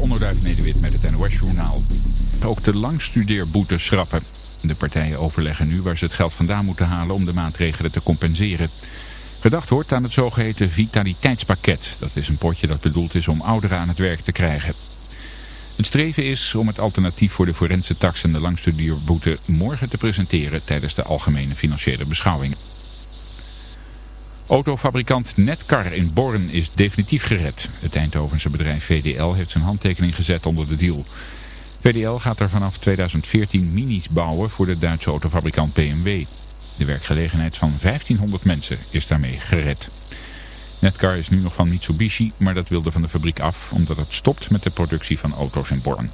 Onderduif Nederwit met het NOS Journaal. Ook de langstudeerboete schrappen. De partijen overleggen nu waar ze het geld vandaan moeten halen om de maatregelen te compenseren. Gedacht wordt aan het zogeheten vitaliteitspakket. Dat is een potje dat bedoeld is om ouderen aan het werk te krijgen. Het streven is om het alternatief voor de forense tax en de langstudeerboete morgen te presenteren tijdens de algemene financiële beschouwing. Autofabrikant Netcar in Born is definitief gered. Het Eindhovense bedrijf VDL heeft zijn handtekening gezet onder de deal. VDL gaat er vanaf 2014 minis bouwen voor de Duitse autofabrikant BMW. De werkgelegenheid van 1500 mensen is daarmee gered. Netcar is nu nog van Mitsubishi, maar dat wilde van de fabriek af omdat het stopt met de productie van auto's in Born.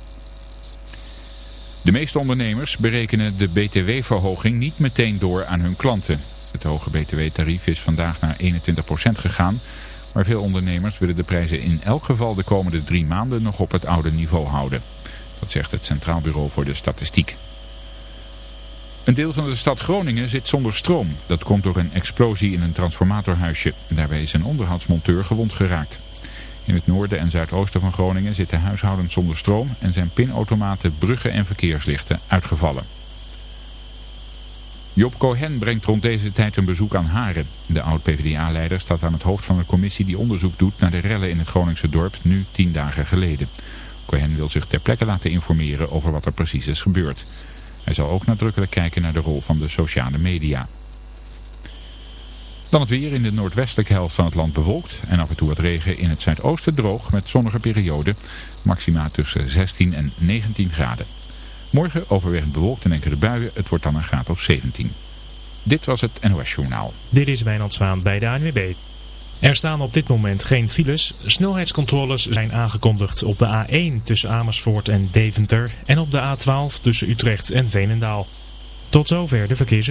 De meeste ondernemers berekenen de btw-verhoging niet meteen door aan hun klanten. Het hoge btw-tarief is vandaag naar 21% gegaan, maar veel ondernemers willen de prijzen in elk geval de komende drie maanden nog op het oude niveau houden. Dat zegt het Centraal Bureau voor de Statistiek. Een deel van de stad Groningen zit zonder stroom. Dat komt door een explosie in een transformatorhuisje. Daarbij is een onderhoudsmonteur gewond geraakt. In het noorden en zuidoosten van Groningen zitten huishoudens zonder stroom en zijn pinautomaten, bruggen en verkeerslichten uitgevallen. Job Cohen brengt rond deze tijd een bezoek aan Haren. De oud-PVDA-leider staat aan het hoofd van een commissie die onderzoek doet naar de rellen in het Groningse dorp, nu tien dagen geleden. Cohen wil zich ter plekke laten informeren over wat er precies is gebeurd. Hij zal ook nadrukkelijk kijken naar de rol van de sociale media. Dan het weer in de noordwestelijke helft van het land bewolkt en af en toe wat regen in het zuidoosten droog met zonnige perioden. Maxima tussen 16 en 19 graden. Morgen overwegend bewolkt en enkele buien. Het wordt dan een graad of 17. Dit was het NOS Journaal. Dit is Wijnand Zwaan bij de ANWB. Er staan op dit moment geen files. Snelheidscontroles zijn aangekondigd op de A1 tussen Amersfoort en Deventer en op de A12 tussen Utrecht en Veenendaal. Tot zover de verkeers.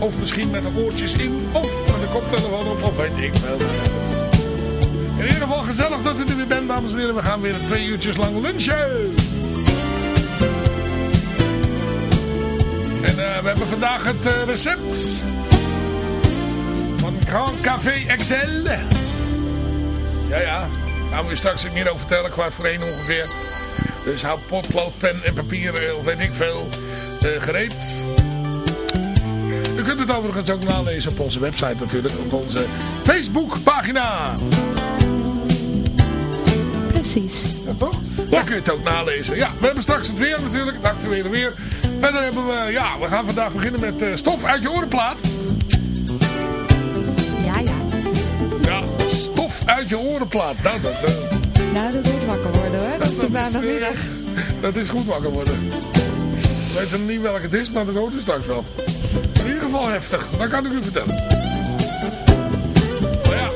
Of misschien met de oortjes in. Of met de koptelefoon op. Of weet ik veel. In ieder geval gezellig dat u er weer bent, dames en heren. We gaan weer twee uurtjes lang lunchen. En eh, we hebben vandaag het eh, recept van Grand Café Excel. Ja, ja. Daar gaan we straks ook meer over vertellen, kwart voor één ongeveer. Dus hou potlood, pen en papier, eh, of weet ik veel, gereed. U kunt het overigens ook nalezen op onze website natuurlijk, op onze Facebookpagina. Precies. Ja, toch? Daar kun je het ook nalezen. Ja, we hebben straks het weer natuurlijk, het actuele weer. Verder hebben we, ja, we gaan vandaag beginnen met eh, stof uit je orenplaat. Ja, ja. Ja, stof uit je orenplaat. Nou, dat, eh, Nou, dat wordt wakker worden hoor. Dat is de is, maandagmiddag. eh, dat is goed wakker worden. We weten nog niet welke het is, maar dat hoort u straks wel. Ieder geval heftig, dat kan ik u vertellen. Nou ja,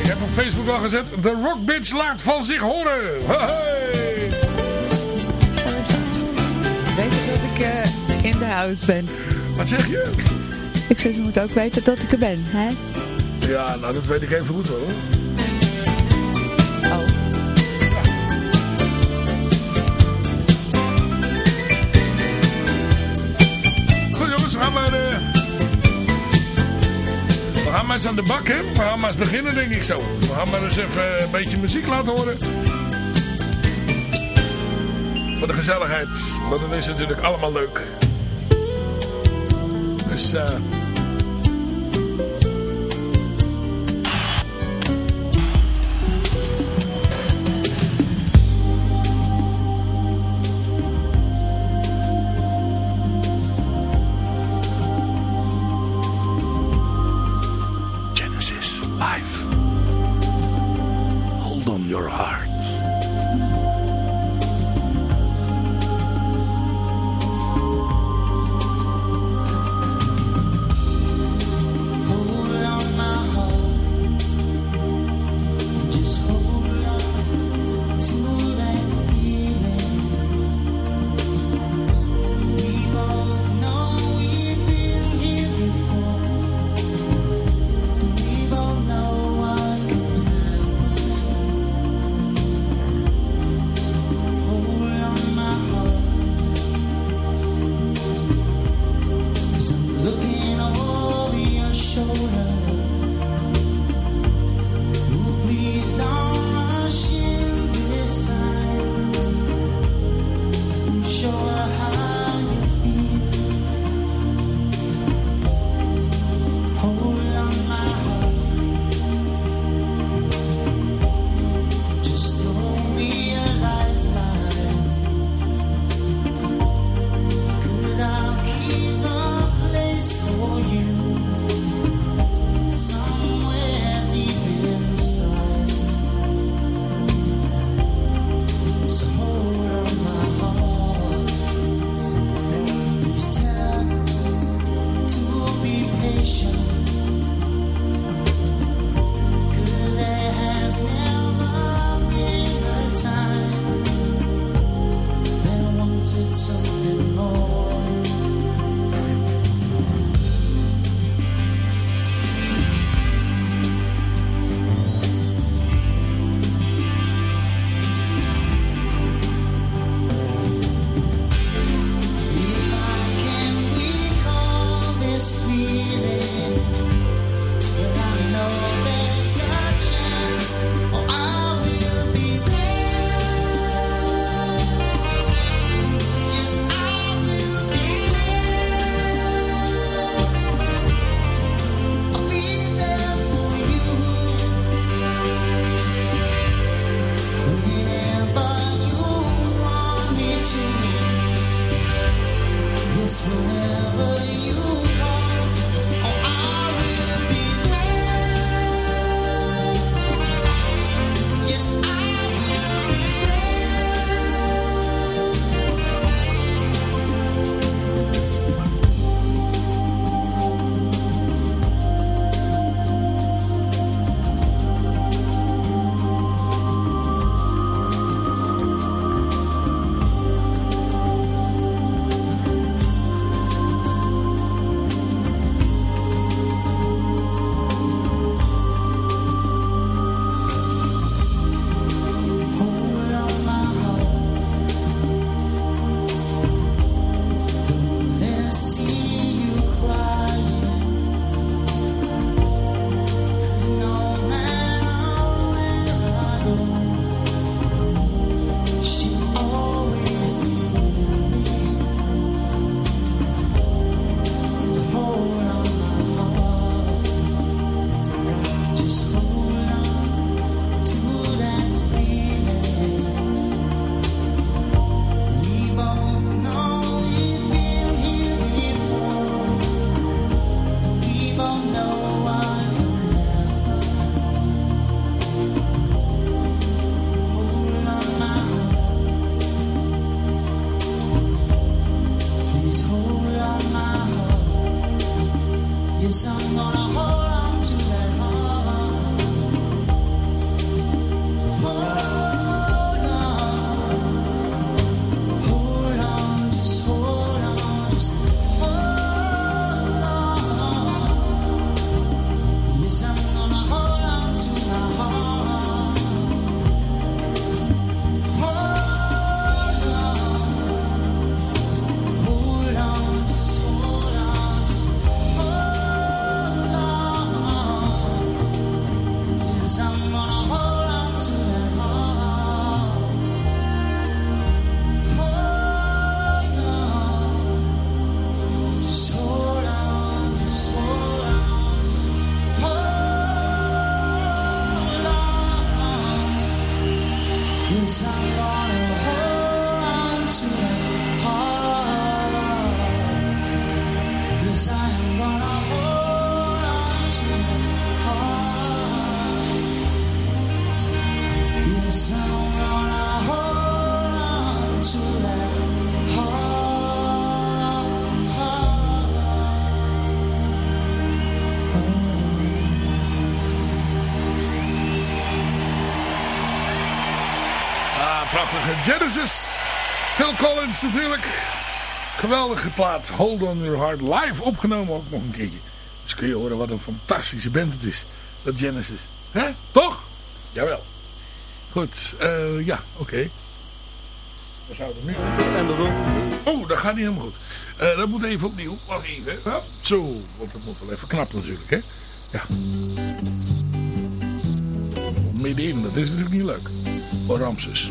ik heb op Facebook al gezet, de Rock Bitch laat van zich horen. Hey. Zo is dat. Ik eh, in de house ben. Wat zeg je? Ik zeg, ze moeten ook weten dat ik er ben, hè? Ja, nou dat weet ik even goed wel hoor. Eens aan de bak, hè? Eens beginnen, denk ik zo. We gaan maar eens even een beetje muziek laten horen. Voor de gezelligheid. Want dat is natuurlijk allemaal leuk. Dus... eh Yes, I'm gonna Natuurlijk. Geweldige plaat. Hold on your heart. Live opgenomen ook nog een keertje. Dus kun je horen wat een fantastische band het is. Dat Genesis. Hè? Toch? Jawel. Goed. eh, ja, oké. We zouden nu... Oh, dat gaat niet helemaal goed. Eh, dat moet even opnieuw. Wacht even. Zo. Want dat moet wel even knap natuurlijk, hè. Ja. Middenin, dat is natuurlijk niet leuk. Voor Ramses.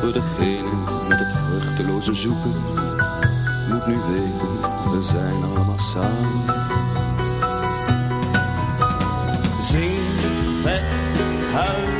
Voor degene met het vruchteloze zoeken. Moet nu weten, we zijn allemaal samen. Zing, weg, huil,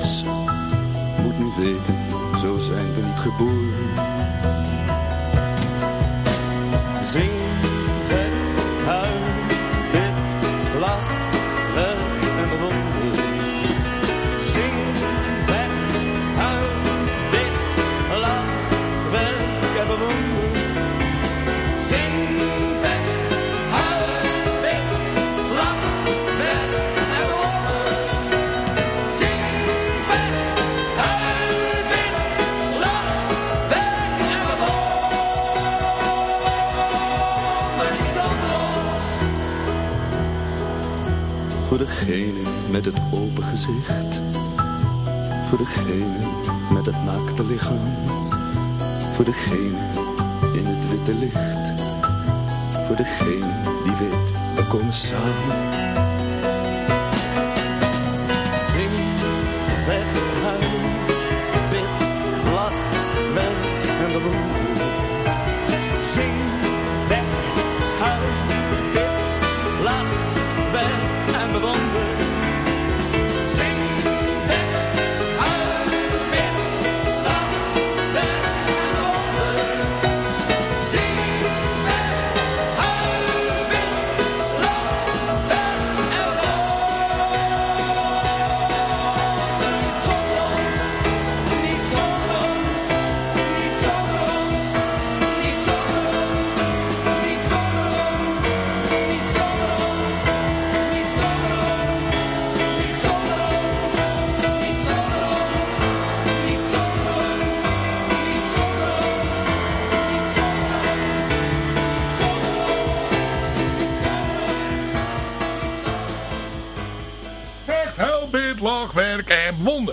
Geboren. Zing, naakte lichaam. Voor degene in het witte licht. Voor degene die weet, we komen samen.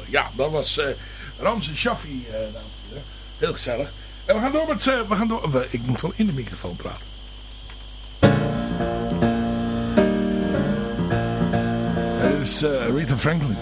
Ja, dat was uh, Ramse Shaffi, uh, dames en heren. Heel gezellig. En we gaan door met... Uh, we gaan door, ik moet wel in de microfoon praten. Dit is Rita Franklin.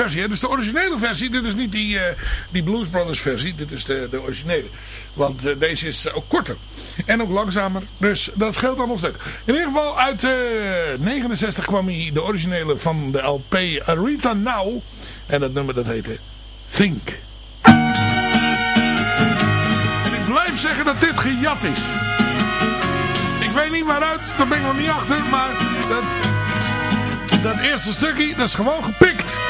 Versie. Dit is de originele versie. Dit is niet die, uh, die Blues Brothers versie. Dit is de, de originele. Want uh, deze is ook korter. En ook langzamer. Dus dat scheelt allemaal stuk. In ieder geval uit uh, 69 kwam hij de originele van de LP Rita Now. En dat nummer dat heette Think. En ik blijf zeggen dat dit gejat is. Ik weet niet waaruit. Daar ben ik nog niet achter. Maar dat dat eerste stukje, dat is gewoon gepikt.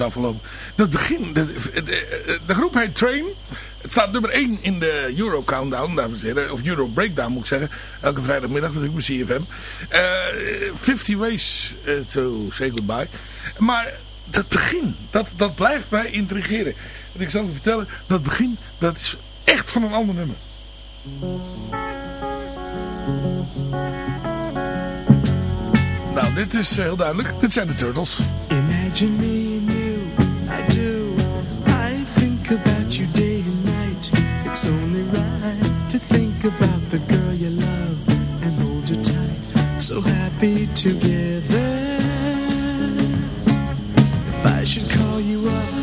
Afgelopen. Dat begin, de, de, de groep heet Train. Het staat nummer 1 in de Euro Countdown, dames en heren. Of Euro Breakdown moet ik zeggen. Elke vrijdagmiddag natuurlijk bij CFM. Eh 50 Ways eh, to Say Goodbye. Maar dat begin, dat, dat blijft mij intrigeren. En ik zal u vertellen, dat begin, dat is echt van een ander nummer. Nou, dit is eh, heel duidelijk. Dit zijn de Turtles. Imagine you up,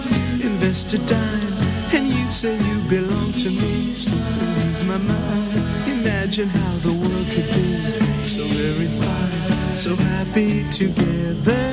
invest a dime, and you say you belong to me, so it ease my mind. Imagine how the world could be so very fine, so happy together.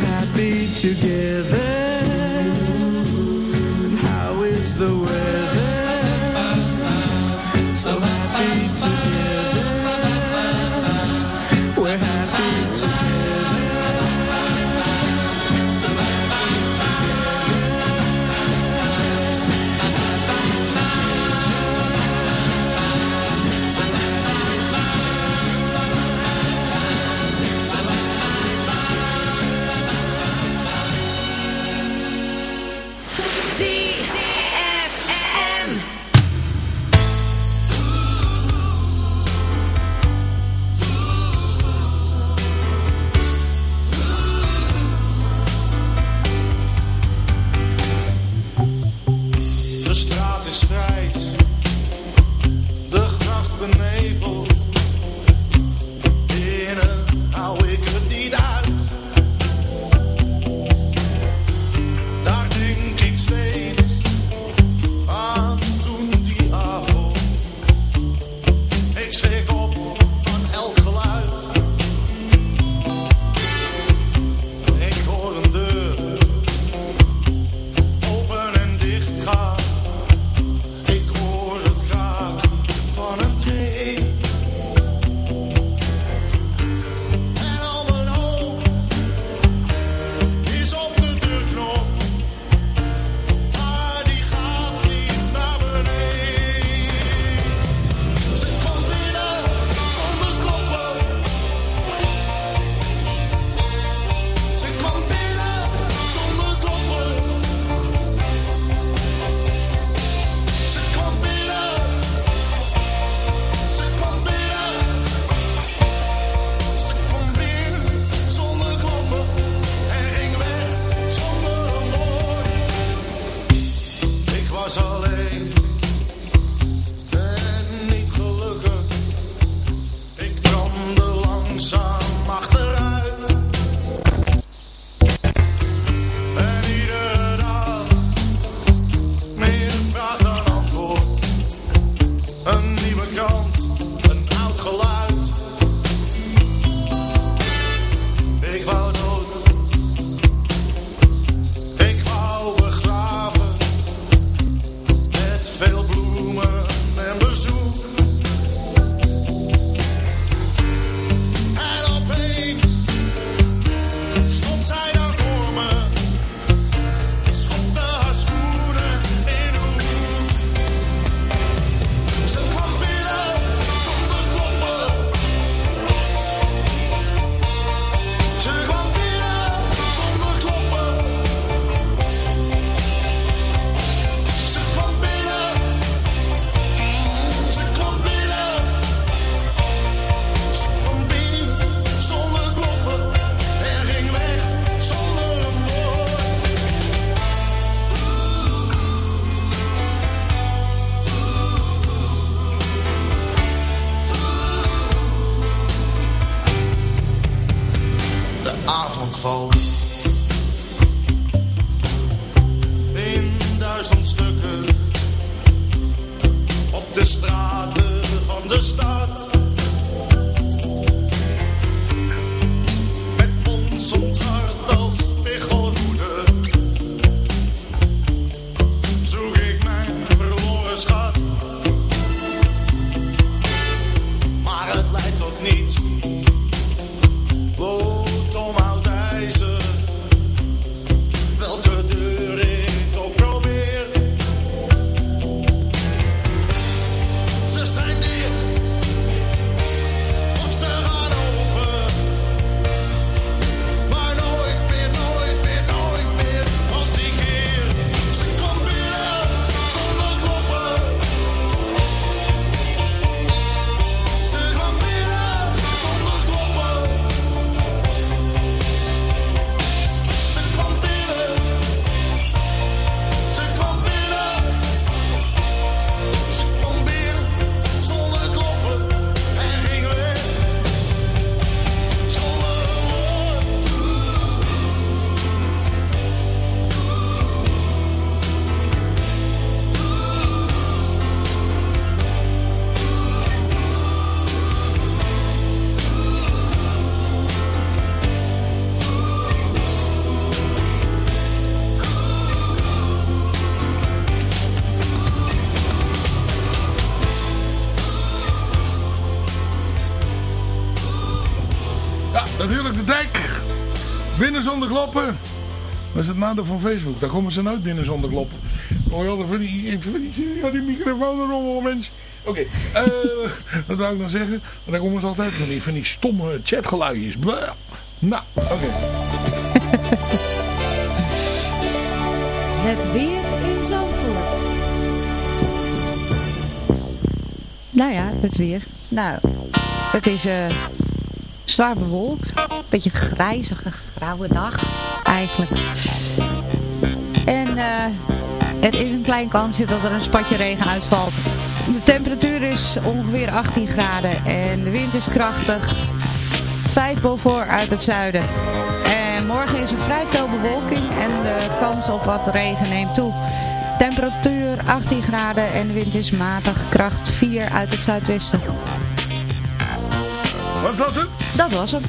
Happy together. How is the weather? Nadeel van Facebook. Daar komen ze nooit binnen zonder kloppen. Oh ja, van die, van die, ja, die microfoon erom, mensen. Oké, eh, wat wou ik nou zeggen? Want daar komen ze altijd van die, van die stomme chatgeluidjes. Blah. Nou, oké. Het weer in Zandvoort. Nou ja, het weer. Nou, het is eh, zwaar bewolkt. Beetje grijzige, grauwe dag eigenlijk. En eh, er is een klein kansje dat er een spatje regen uitvalt. De temperatuur is ongeveer 18 graden en de wind is krachtig. 5 boven uit het zuiden. En morgen is er vrij veel bewolking en de kans op wat regen neemt toe. Temperatuur 18 graden en de wind is matig, kracht 4 uit het zuidwesten. Was dat het? Dat was hem.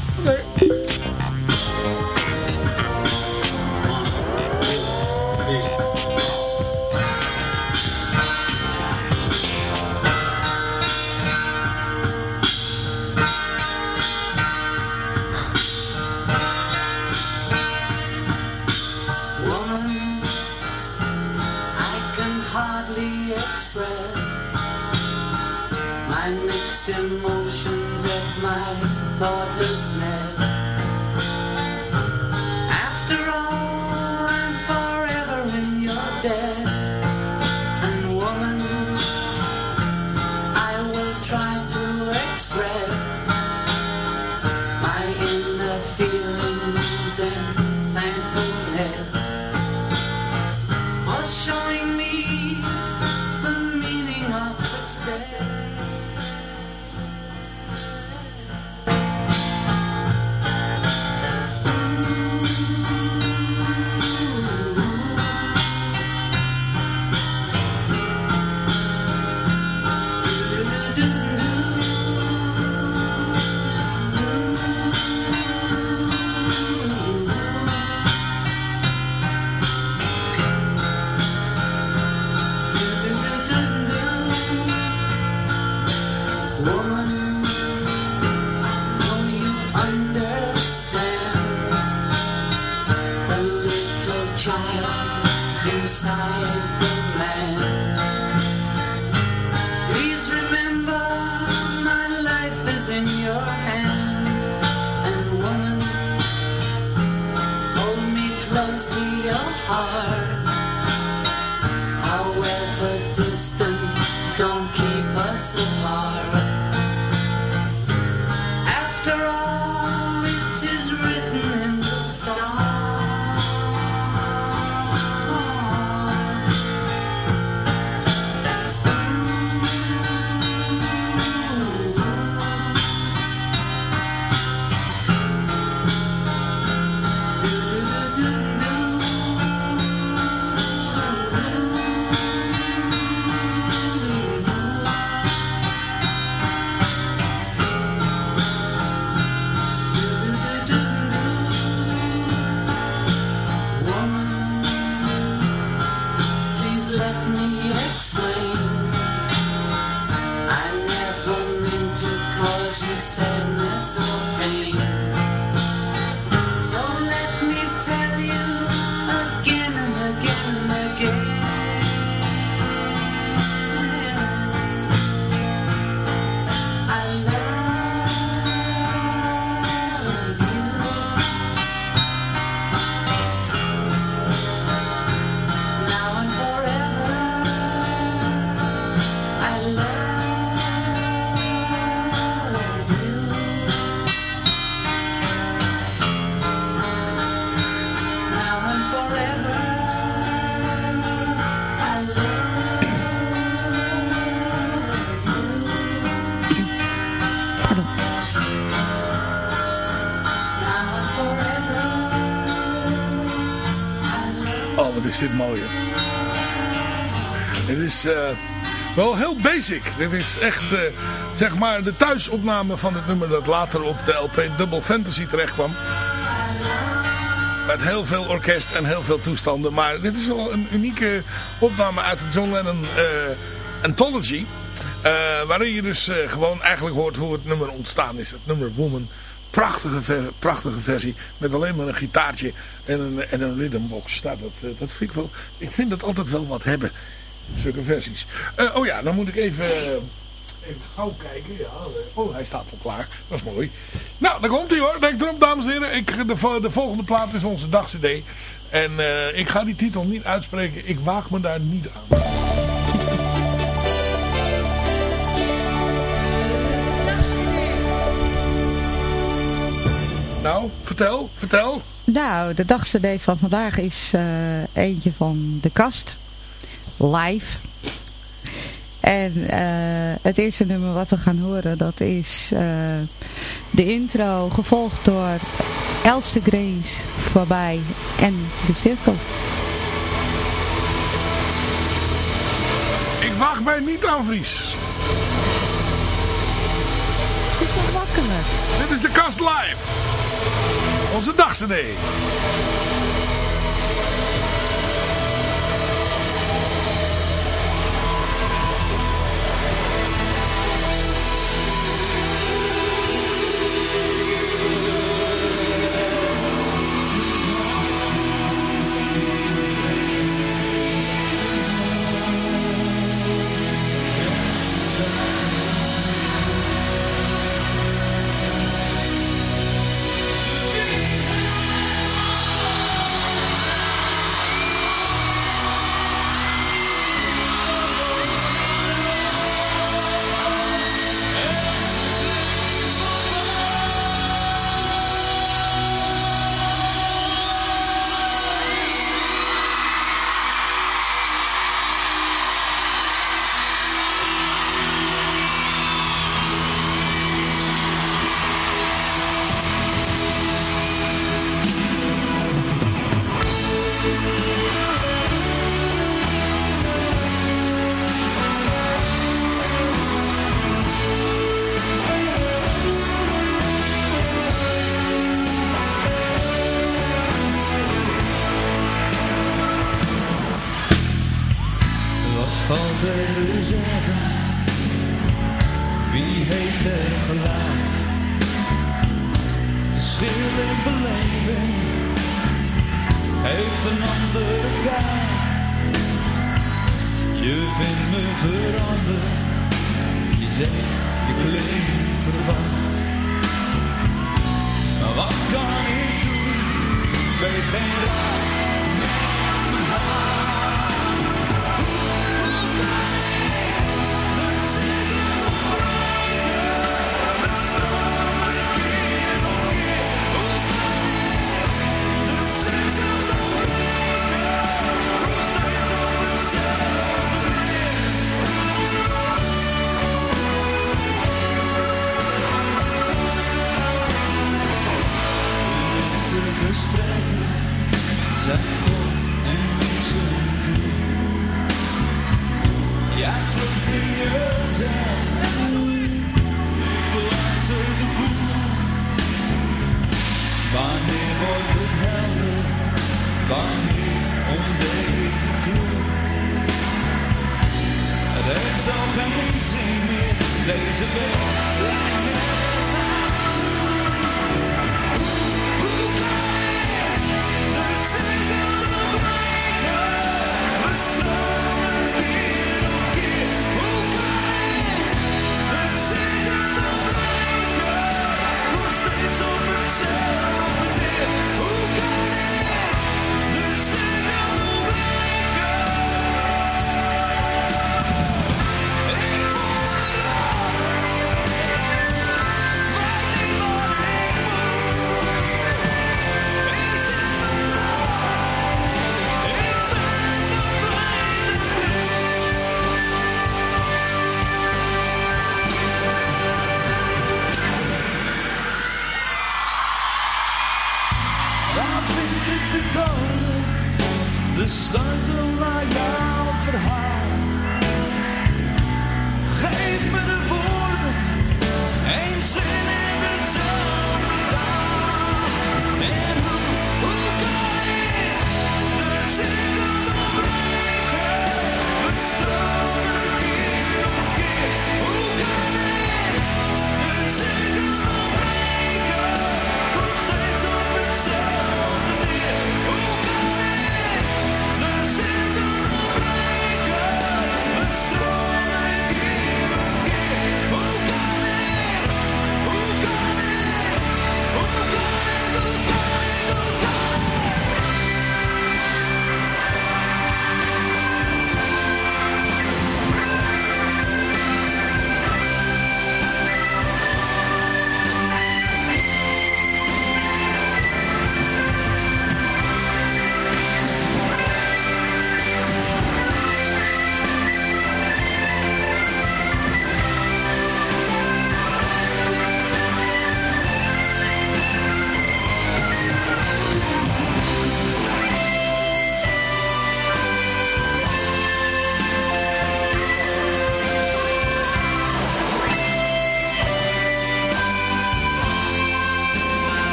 Is eh, wel heel basic. Dit is echt, eh, zeg maar, de thuisopname van het nummer dat later op de LP Double Fantasy terecht kwam. Met heel veel orkest en heel veel toestanden. Maar dit is wel een unieke opname uit de John Lennon eh, Anthology. Waarin je dus gewoon eigenlijk hoort hoe het nummer ontstaan is. Het nummer Woman Prachtige, prachtige versie. Met alleen maar een gitaartje en een, en een rhythmbox. Nou, dat, dat vind ik wel. Ik vind dat altijd wel wat hebben. Zulke versies. Eh, oh ja, dan moet ik even, eh, even gauw kijken. Ja, eh, oh, hij staat al klaar. Dat is mooi. Nou, dan komt hij hoor. Denk erop, dames en heren. Ik, de, de volgende plaat is onze dagcd. En eh, ik ga die titel niet uitspreken. Ik waag me daar niet aan. Nou, vertel, vertel. Nou, de dagcd van vandaag is eh, eentje van de kast. Live. En eh, het eerste nummer wat we gaan horen, dat is eh, de intro gevolgd door Elste Grace voorbij en de cirkel. Ik waag mij niet aan Vries. Het is wel makkelijk. Dit is de kast live. Onze dagcd.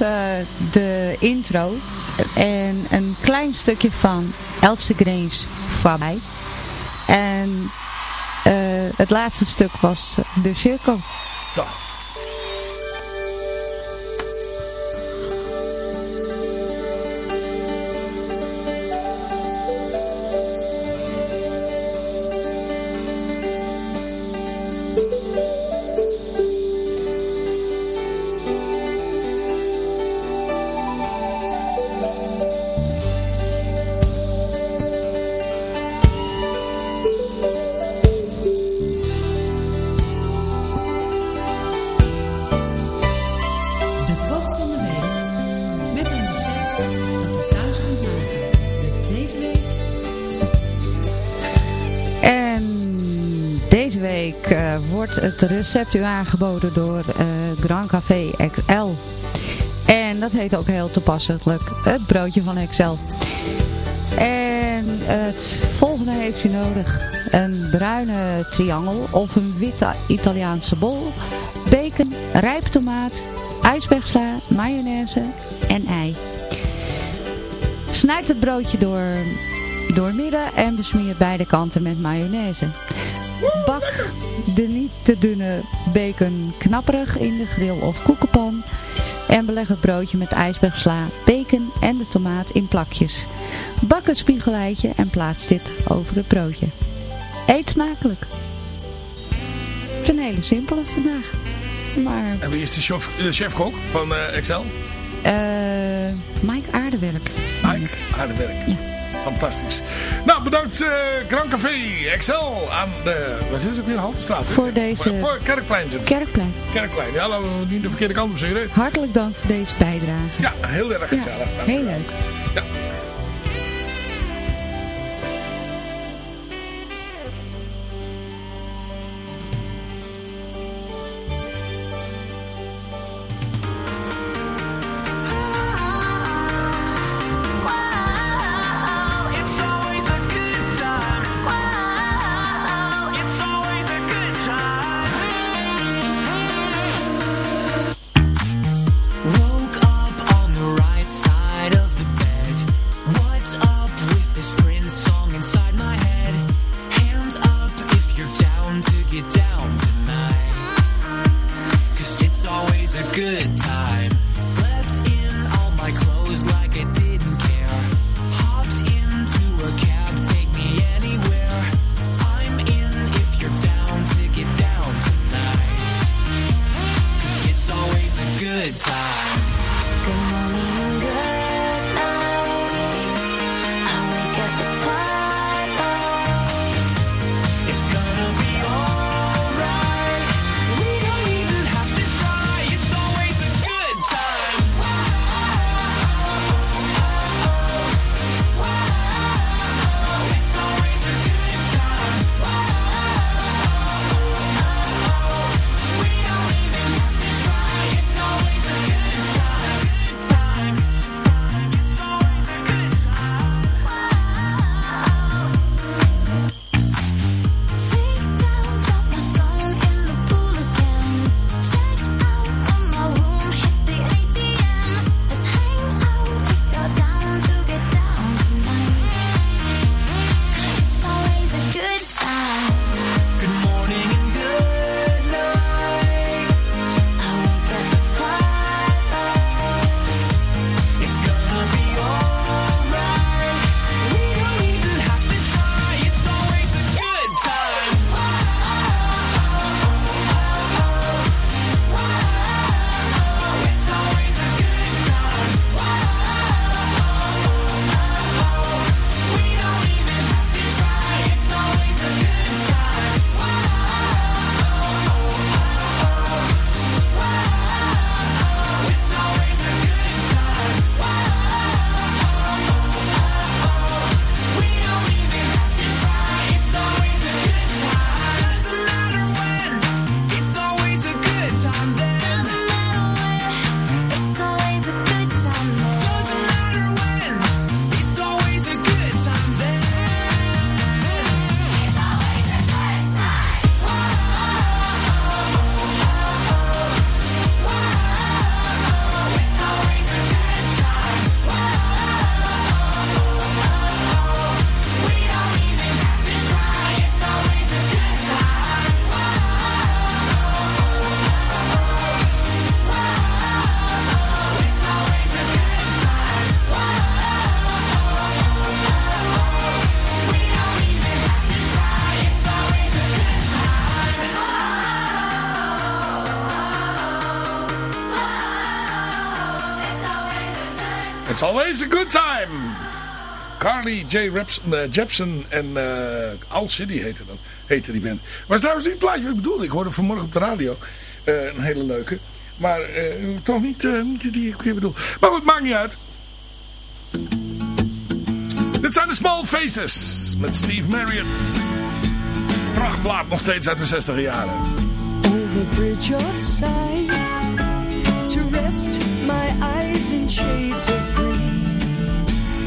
Eh, de intro. En een klein stukje van Else Greens voorbij. En eh, het laatste stuk was de cirkel. Ja. Recept u aangeboden door eh Grand Café XL. En dat heet ook heel toepasselijk het broodje van XL. En het volgende heeft u nodig. Een bruine triangel of een witte Italiaanse bol. Bacon, rijpe tomaat, ijsbergsla, mayonaise en ei. Snijd het broodje door, door midden en besmeer beide kanten met mayonaise. Bak de niet te dunne bacon knapperig in de grill of koekenpan. En beleg het broodje met ijsbergsla, bacon en de tomaat in plakjes. Bak het spiegeleitje en plaats dit over het broodje. Eet smakelijk. Het is een hele simpele vandaag. Maar En wie is de chef, de chefkok van eh, Excel? eh Mike Aardewerk. Mike, aardewerk. Fantastisch. Nou, bedankt eh Grand Café Excel aan de... Waar zit ze ook weer? Haltestraat. Voor deze- Voor, voor Kerkplein. Kerkplein. Kerkplein. Ja, laten we niet de verkeerde kant op zitten. Hartelijk dank voor deze bijdrage. Ja, heel erg gezellig. Heel leuk. Ja. It's always a good time. Carly J. Eh, Jepsen en uh, Al City heette, dat, heette die band. Was trouwens niet het plaatje ik bedoelde. Ik hoorde vanmorgen op de radio. Eh, een hele leuke. Maar toch niet, niet die ik weer bedoel. Maar goed, maakt niet uit. Dit zijn de Small Faces met Steve Marriott. Prachtplaat nog steeds uit de 60 jaren. Over bridge of my in shades of green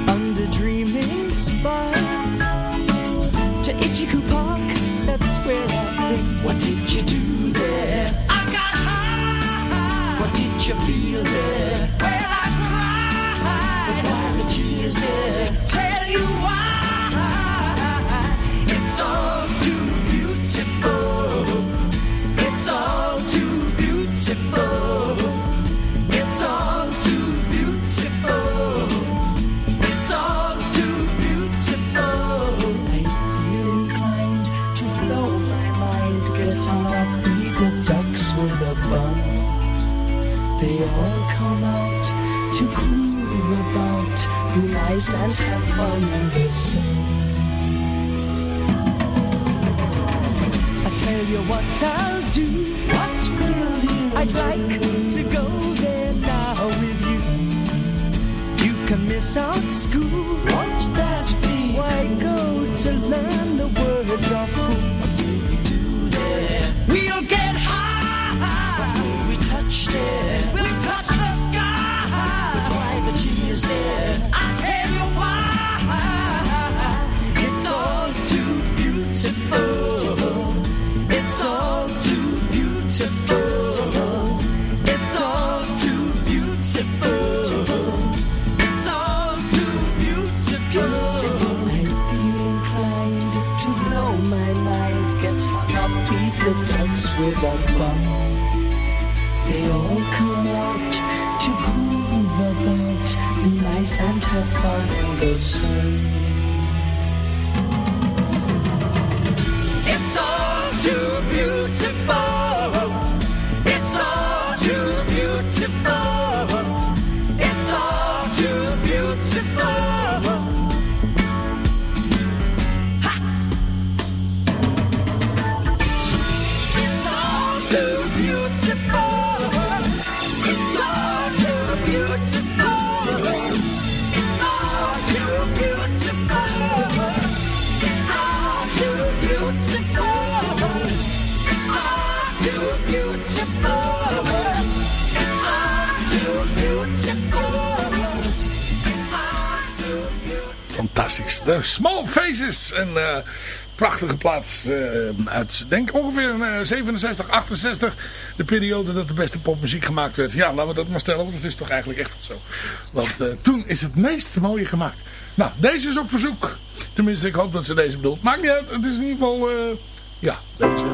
Under dreaming spires To Ichiku Park, that's where I've been. What did you do there? I got high. What did you feel Be and have fun the sun I tell you what I'll do. What will you I'd like to go there now with you. You can miss out school. Won't that be? Why go to learn the words of who? With. They all come out to groove about, nice and have fun in the sun. It's all too beautiful. Fantastisch. De Small Faces. Een eh, prachtige plaats eh, uit, denk ongeveer eh, 67, 68. De periode dat de beste popmuziek gemaakt werd. Ja, laten we dat maar stellen, want dat is toch eigenlijk echt zo. Want eh, toen is het meest mooie gemaakt. Nou, deze is op verzoek. Tenminste, ik hoop dat ze deze bedoelt. Maakt niet uit, het is in ieder geval... ja, deze.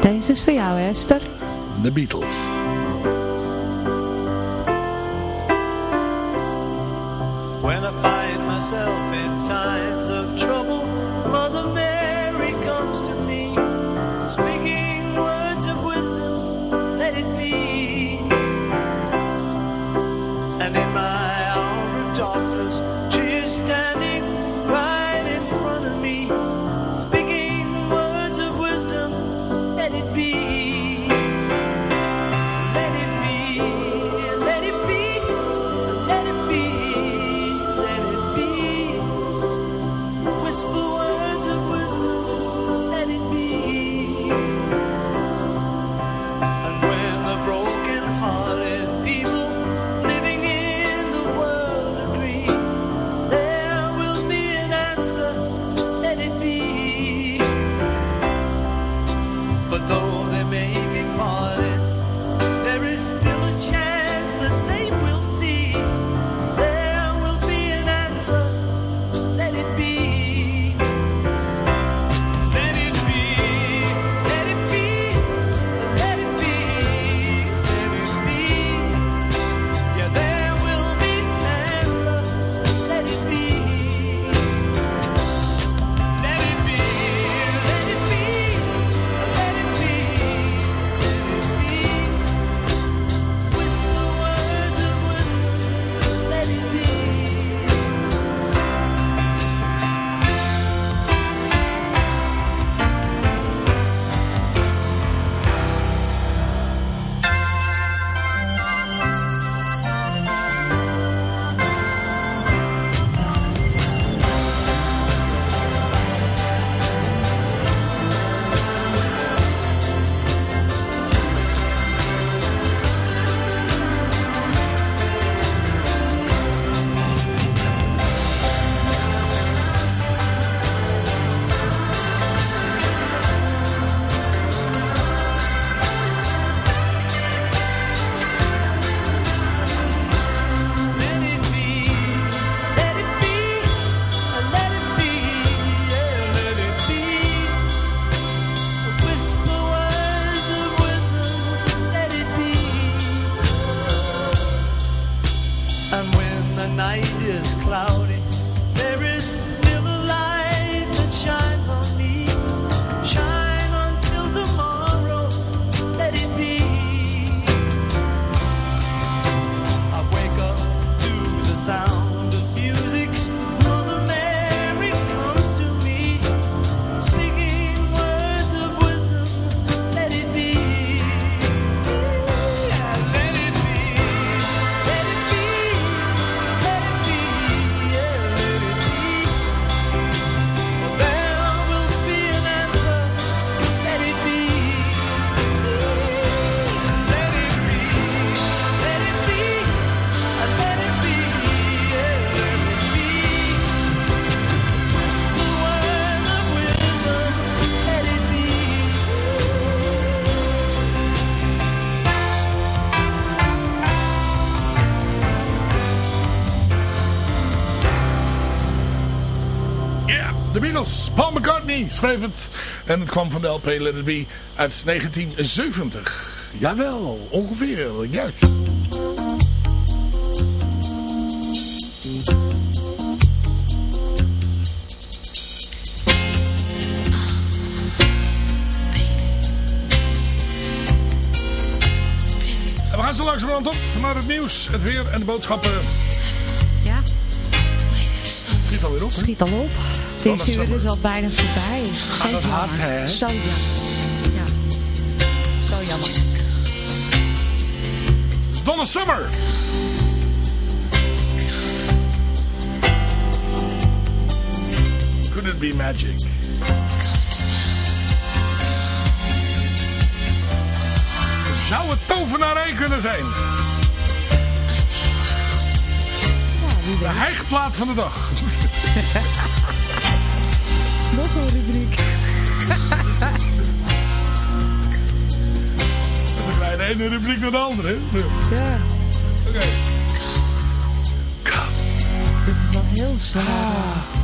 Deze is voor jou, Esther. De Beatles. When I find myself in times En het kwam van de LP Let It Be uit 1970. Jawel, ongeveer, juist. En we gaan zo langzamerhand op naar het nieuws, het weer en de boodschappen. Ja. Schiet alweer op, hè? Schiet al op. Is uur is al bijna voorbij. Gaat Zo het hard, jammer. hè? Zo jammer. Ja. Zo jammer. Donna Summer. Could it be magic? Zou het tovenarij kunnen zijn? De hijgplaat van de dag. Nog een rubriek. Dan krijg je de ene rubriek naar de andere. hè? Ja. Oké. Dit is wel heel zwaar. Ademen.